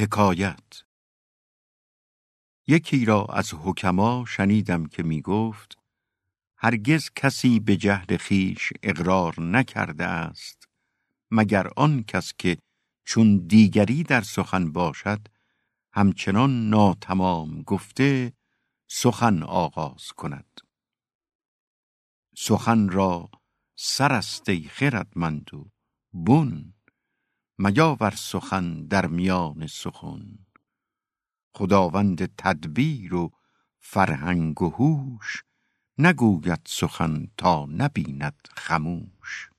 حکایت. یکی را از حکما شنیدم که می گفت هرگز کسی به جهل خیش اقرار نکرده است مگر آن کس که چون دیگری در سخن باشد همچنان ناتمام گفته سخن آغاز کند. سخن را سر است ای خردمند و بن میاور سخن در میان سخن. خداوند تدبیر و فرهنگ و هوش نگوید سخن تا نبیند خموش.